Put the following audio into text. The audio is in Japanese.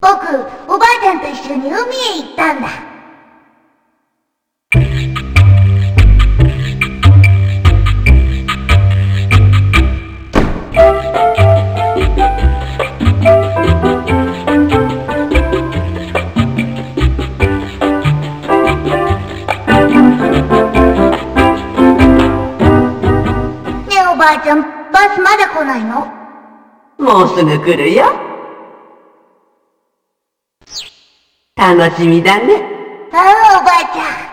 僕、おばあちゃんと一緒に海へ行ったんだ。ねえおばあちゃん、バスまだ来ないの？もうすぐ来るよ。楽しみだね。ああ、おばあちゃん。